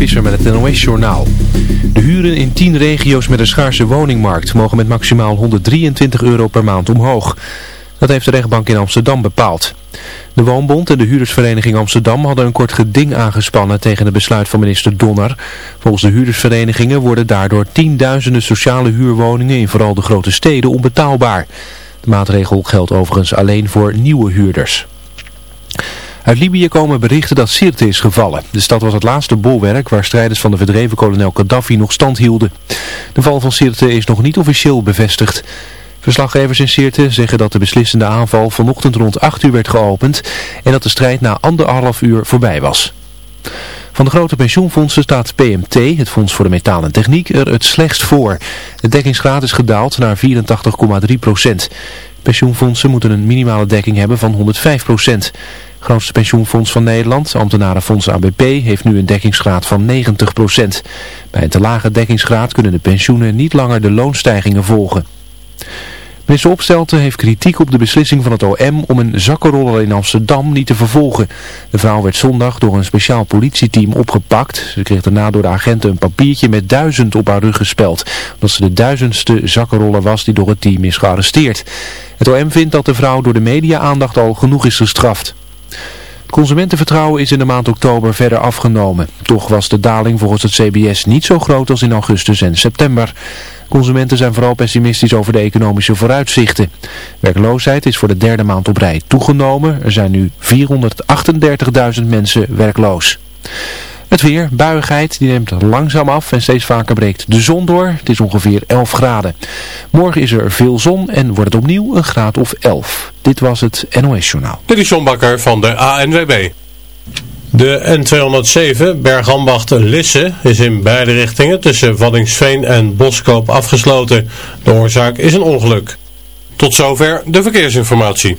Visser met het NOS-journaal. De huren in 10 regio's met een schaarse woningmarkt mogen met maximaal 123 euro per maand omhoog. Dat heeft de rechtbank in Amsterdam bepaald. De Woonbond en de Huurdersvereniging Amsterdam hadden een kort geding aangespannen tegen het besluit van minister Donner. Volgens de huurdersverenigingen worden daardoor tienduizenden sociale huurwoningen in vooral de grote steden onbetaalbaar. De maatregel geldt overigens alleen voor nieuwe huurders. Uit Libië komen berichten dat Sirte is gevallen. De stad was het laatste bolwerk waar strijders van de verdreven kolonel Gaddafi nog stand hielden. De val van Sirte is nog niet officieel bevestigd. Verslaggevers in Sirte zeggen dat de beslissende aanval vanochtend rond 8 uur werd geopend en dat de strijd na anderhalf uur voorbij was. Van de grote pensioenfondsen staat PMT, het Fonds voor de Metaal en Techniek, er het slechtst voor. De dekkingsgraad is gedaald naar 84,3 procent. Pensioenfondsen moeten een minimale dekking hebben van 105 procent. Grootste pensioenfonds van Nederland, ambtenarenfonds ABP, heeft nu een dekkingsgraad van 90 procent. Bij een te lage dekkingsgraad kunnen de pensioenen niet langer de loonstijgingen volgen. Minister Opstelten heeft kritiek op de beslissing van het OM om een zakkenroller in Amsterdam niet te vervolgen. De vrouw werd zondag door een speciaal politieteam opgepakt. Ze kreeg daarna door de agenten een papiertje met duizend op haar rug gespeld. Omdat ze de duizendste zakkenroller was die door het team is gearresteerd. Het OM vindt dat de vrouw door de media-aandacht al genoeg is gestraft. Consumentenvertrouwen is in de maand oktober verder afgenomen. Toch was de daling volgens het CBS niet zo groot als in augustus en september. Consumenten zijn vooral pessimistisch over de economische vooruitzichten. Werkloosheid is voor de derde maand op rij toegenomen. Er zijn nu 438.000 mensen werkloos. Het weer, buigheid, die neemt langzaam af en steeds vaker breekt de zon door. Het is ongeveer 11 graden. Morgen is er veel zon en wordt het opnieuw een graad of 11. Dit was het NOS Journaal. Dit is Bakker van de ANWB. De N207 Bergambacht-Lisse is in beide richtingen tussen Waddingsveen en Boskoop afgesloten. De oorzaak is een ongeluk. Tot zover de verkeersinformatie.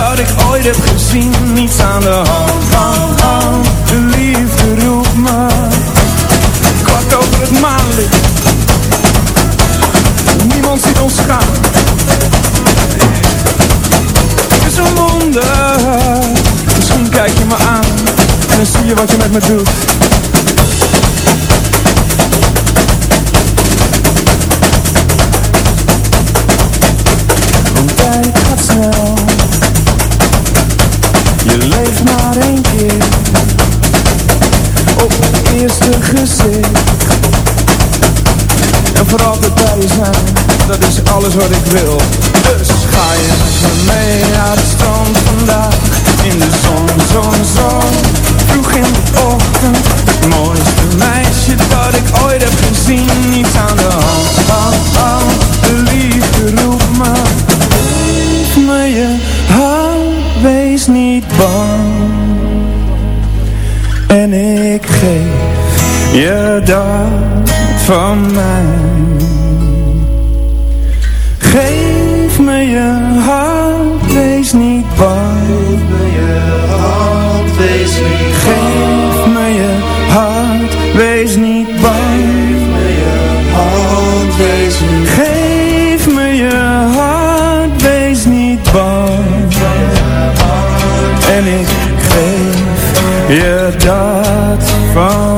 dat ik ooit gezien. Niets aan de hand, hand, hand. De liefde roept me Kwart over het maanlicht. Niemand ziet ons gaan. Het is een wonder. Misschien kijk je me aan En dan zie je wat je met me doet alles wat ik wil. Dus ga je met me mee naar het strand vandaag. In de zon, zon, zon. Vroeg in de ochtend. Het mooiste meisje dat ik ooit heb gezien. Niets aan de hand, hand, hand De liefde roept me. Geef me je hand, wees niet bang. En ik geef je dat van mij shots from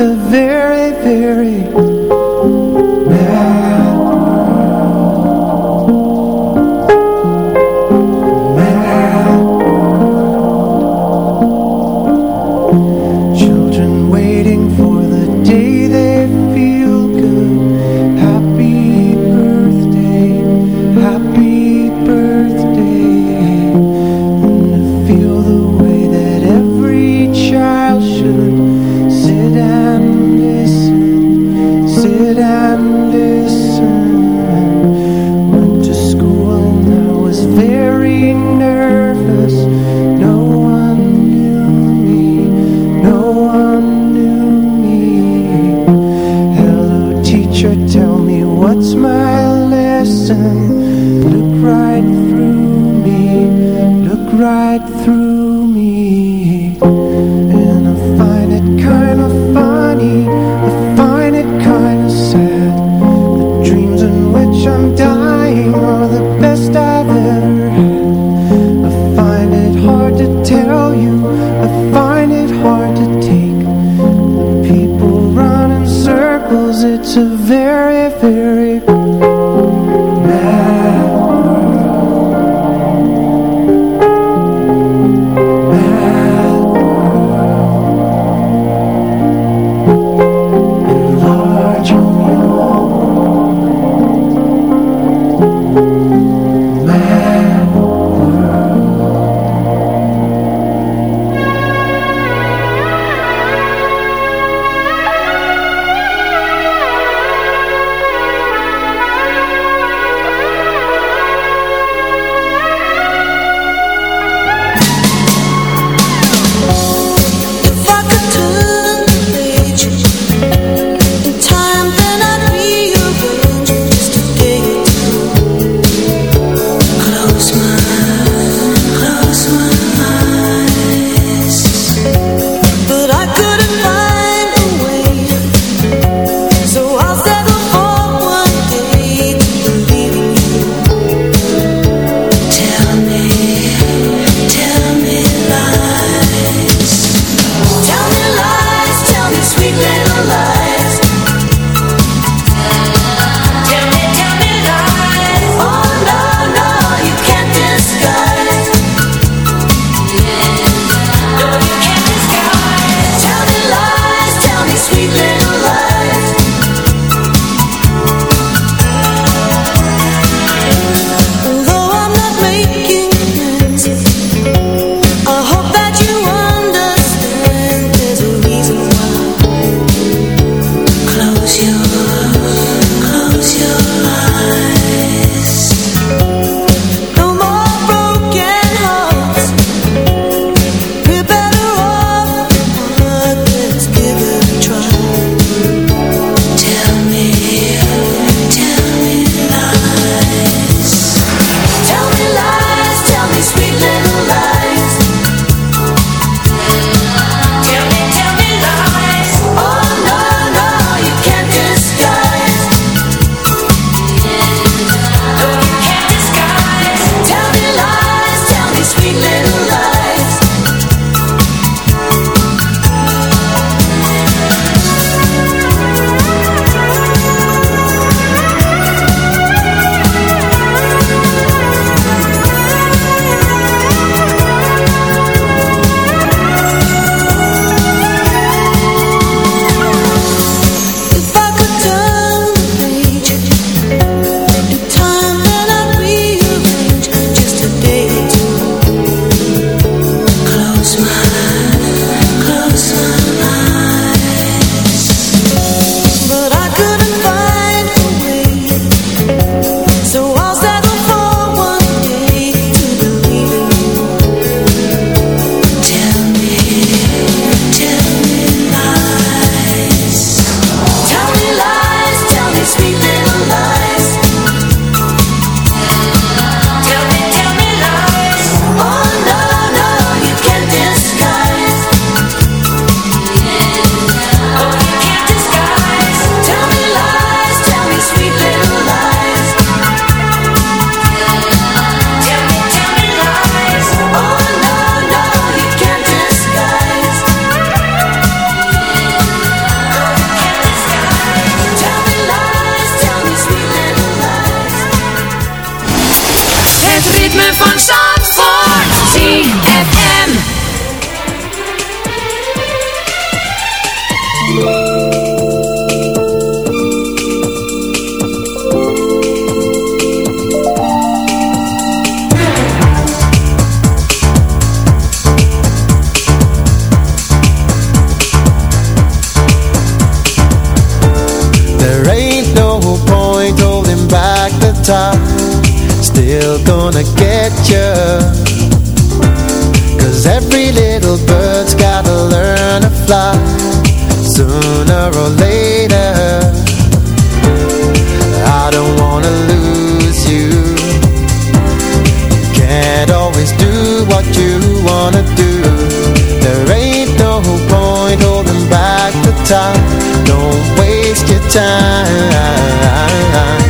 severe little time Still gonna get you Cause every little bird's gotta learn to fly Sooner or later. I don't wanna lose you. Can't always do what you wanna do. There ain't no point holding back the time Don't waste your time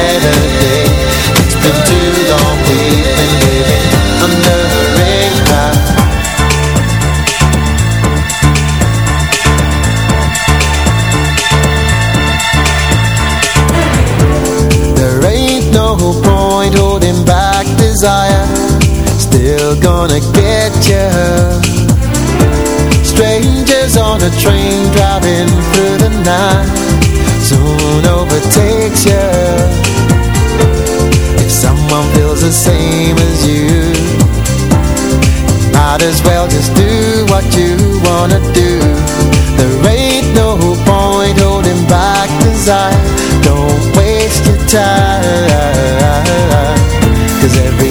desire Still gonna get you Strangers on a train driving through the night Soon overtakes you If someone feels the same as you Might as well just do what you wanna do. There ain't no point holding back desire. Don't waste your time. Cause everything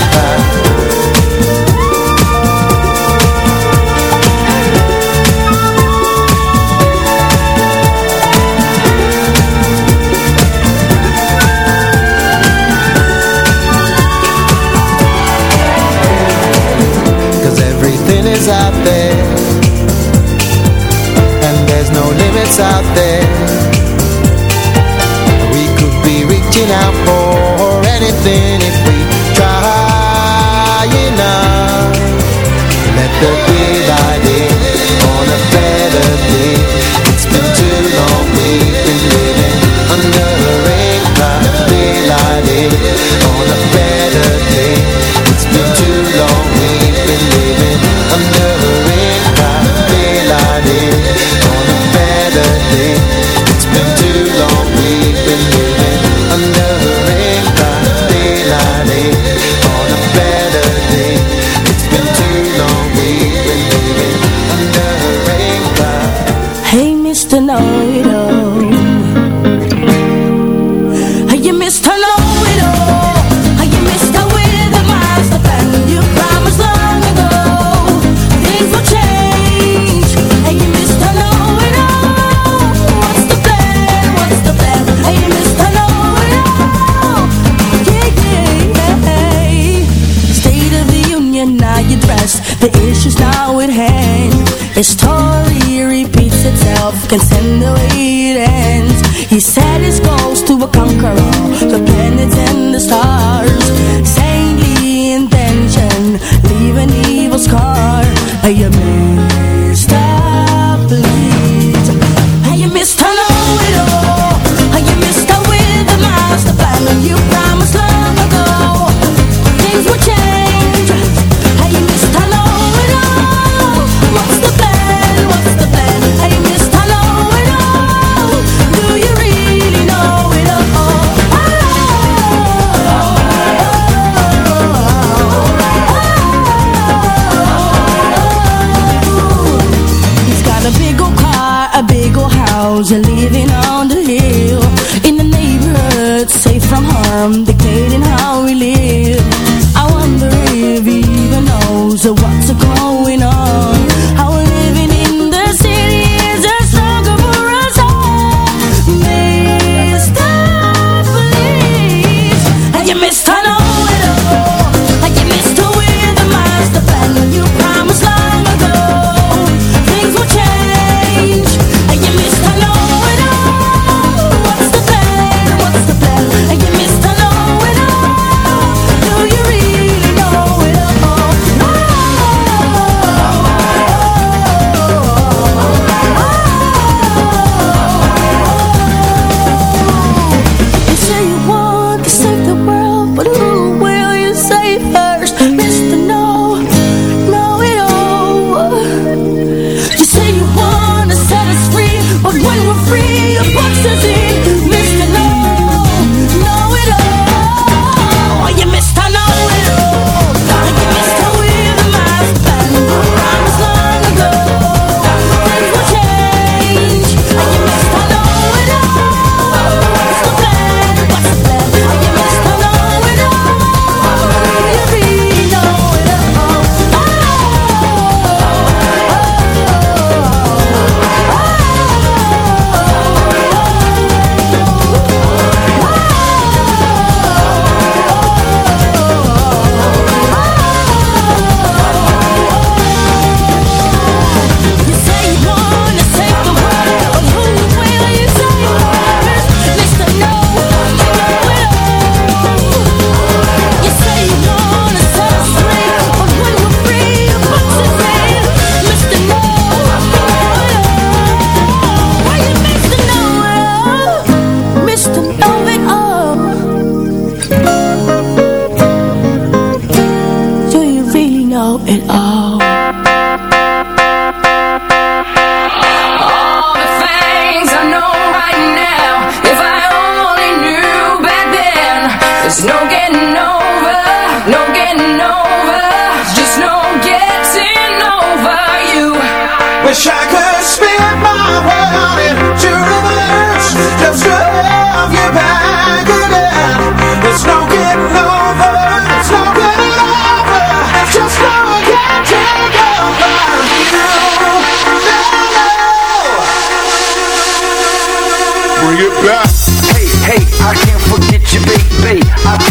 no out there. We could be reaching out for anything if we try enough. Let the daylight in on a better day. It's been too long we've been living under a rain cloud Daylight in. On a better day. It's been too long we've been living under story repeats itself Can't stand the way it ends. He set his goals to a conqueror. The planets and the stars. Saintly intention Leave an evil scar. A man say I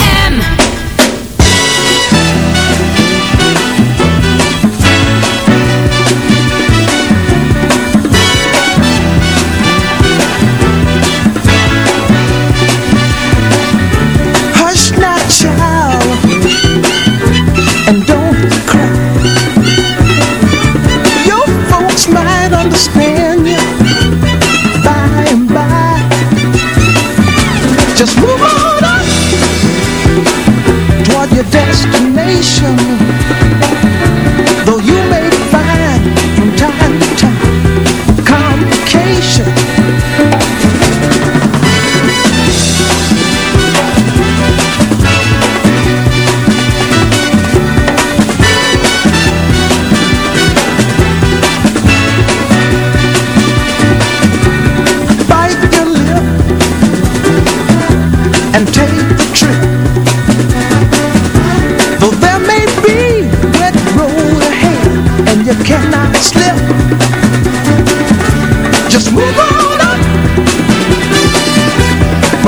You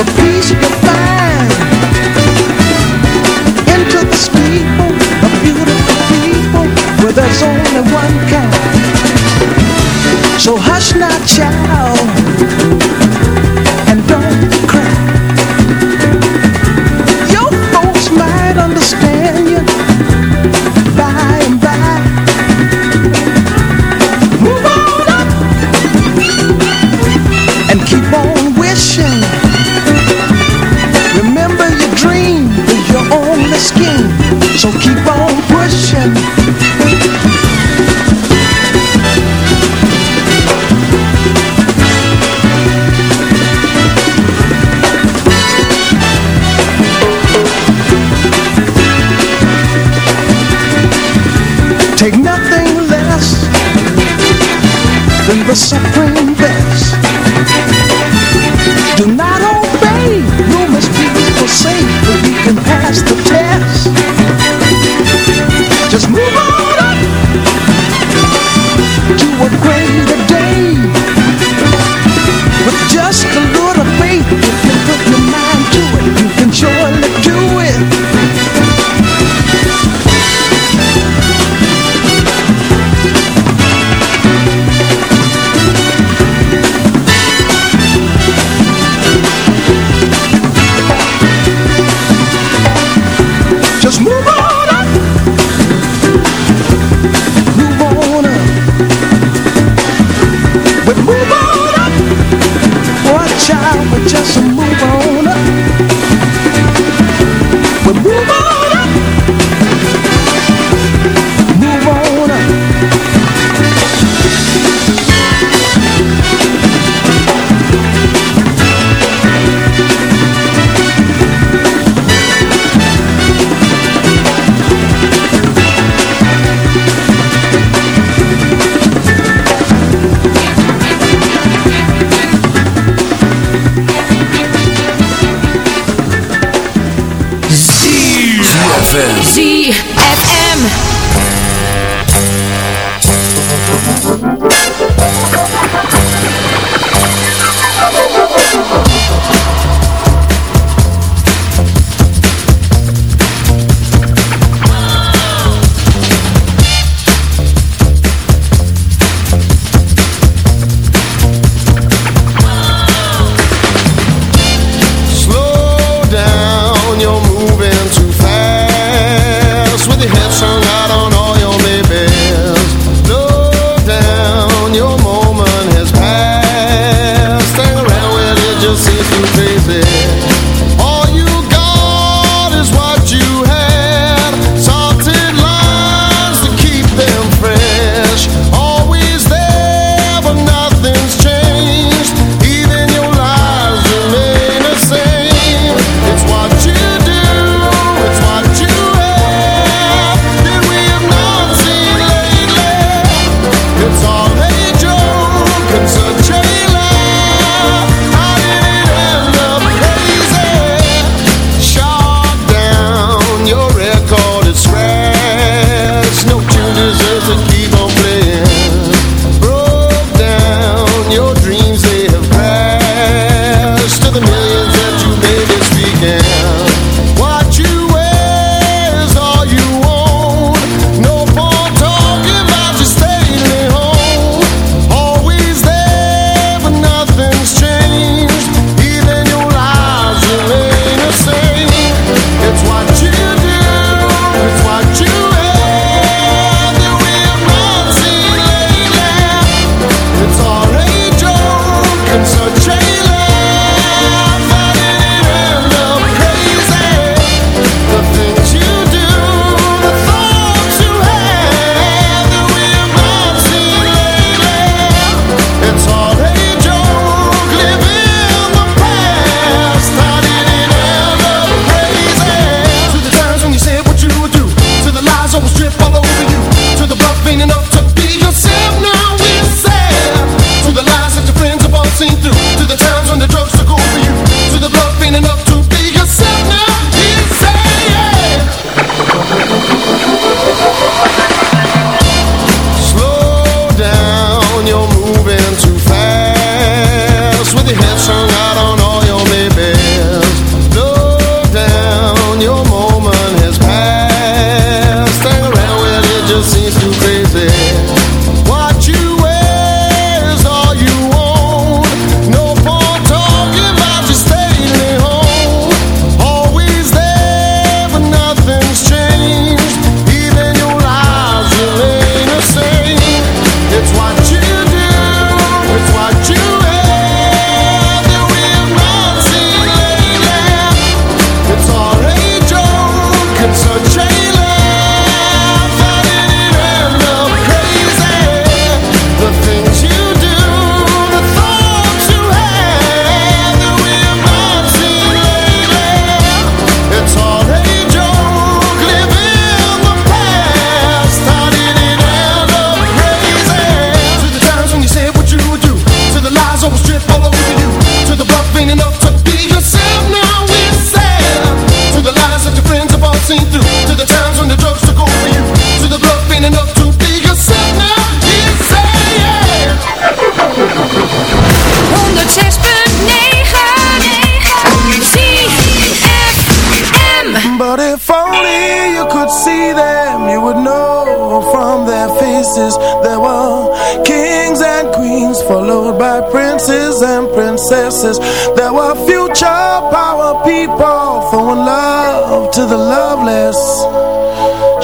find Into people beautiful people Where there's only one kind. So hush now child. the suffering.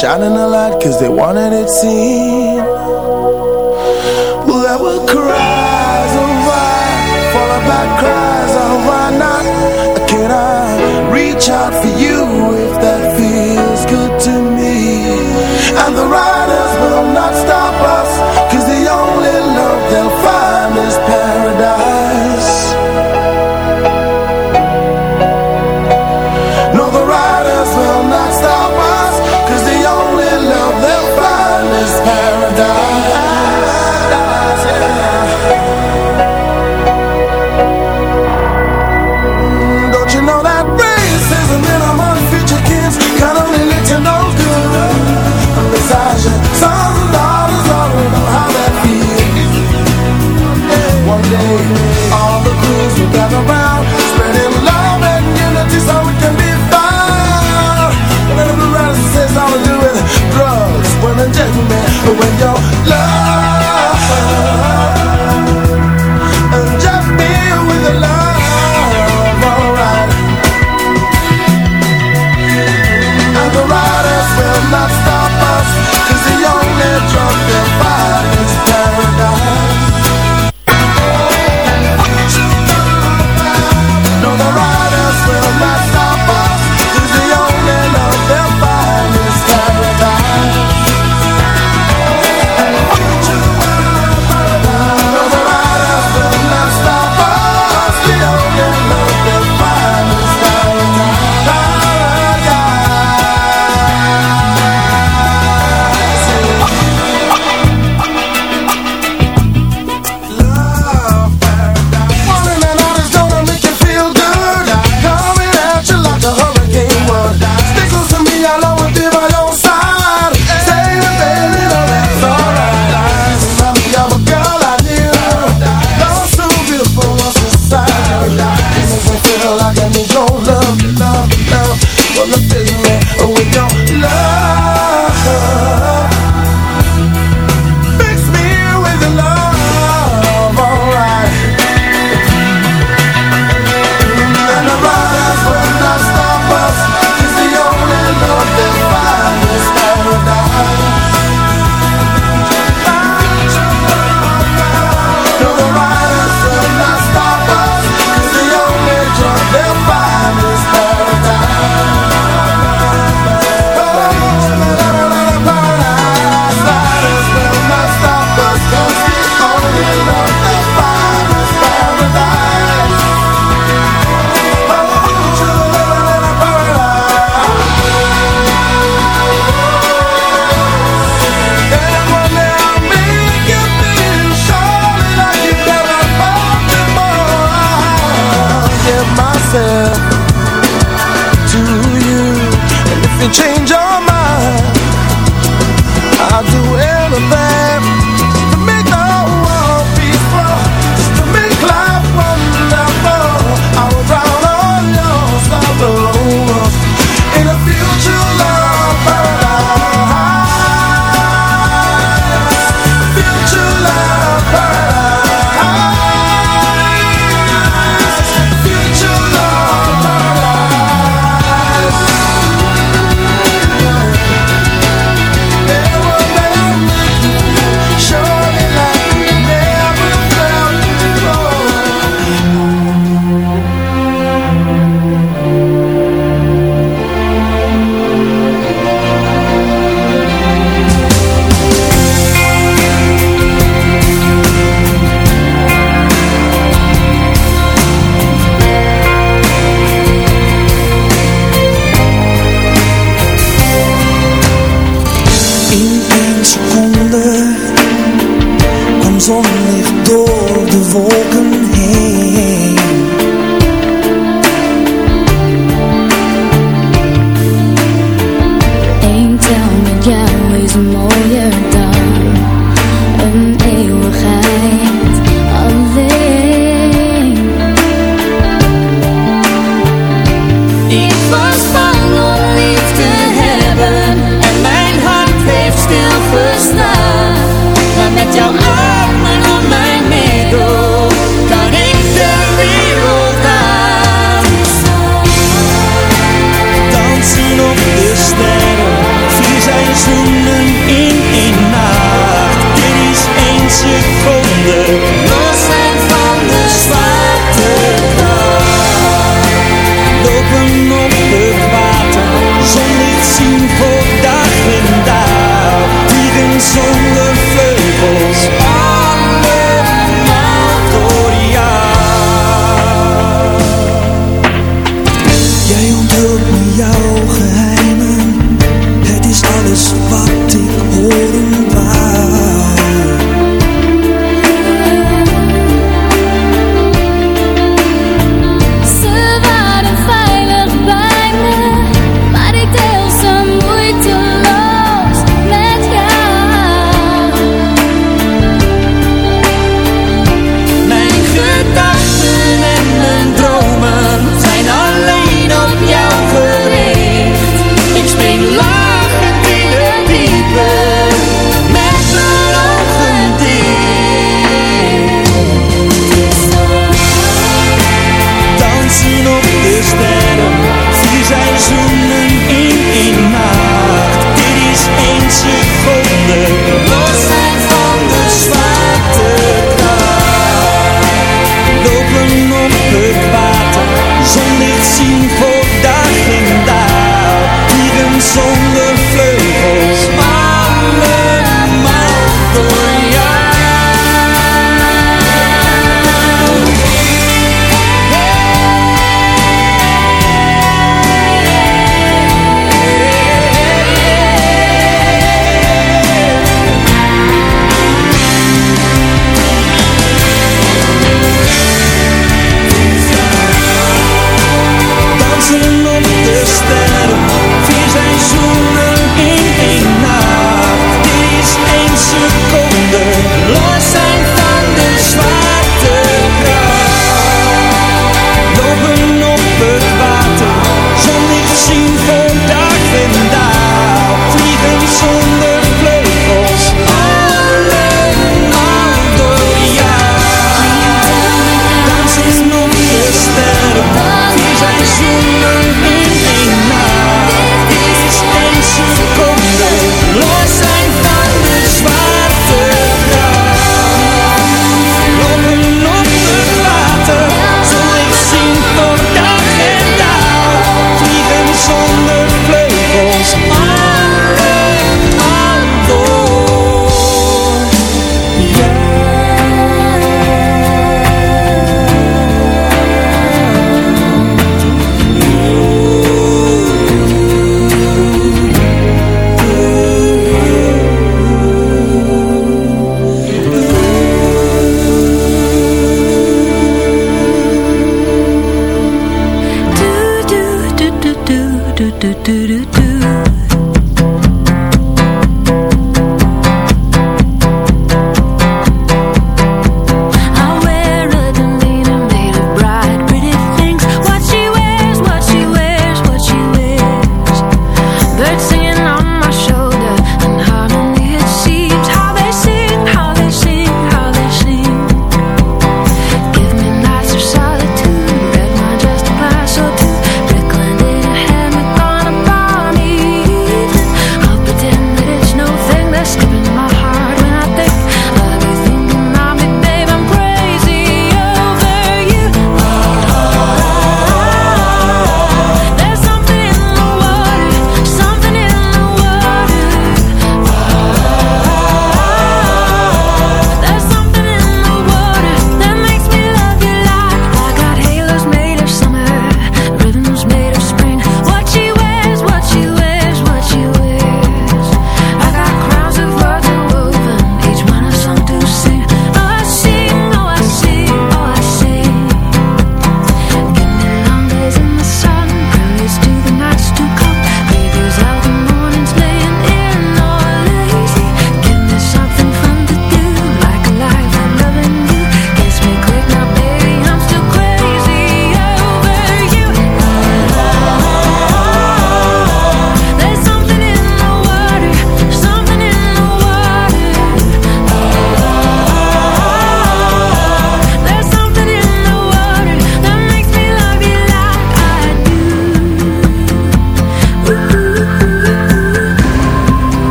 shining a light cause they wanted it seen. Well there were cries of why, followed by cries of why not? Can I reach out for you?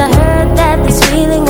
I heard that this feeling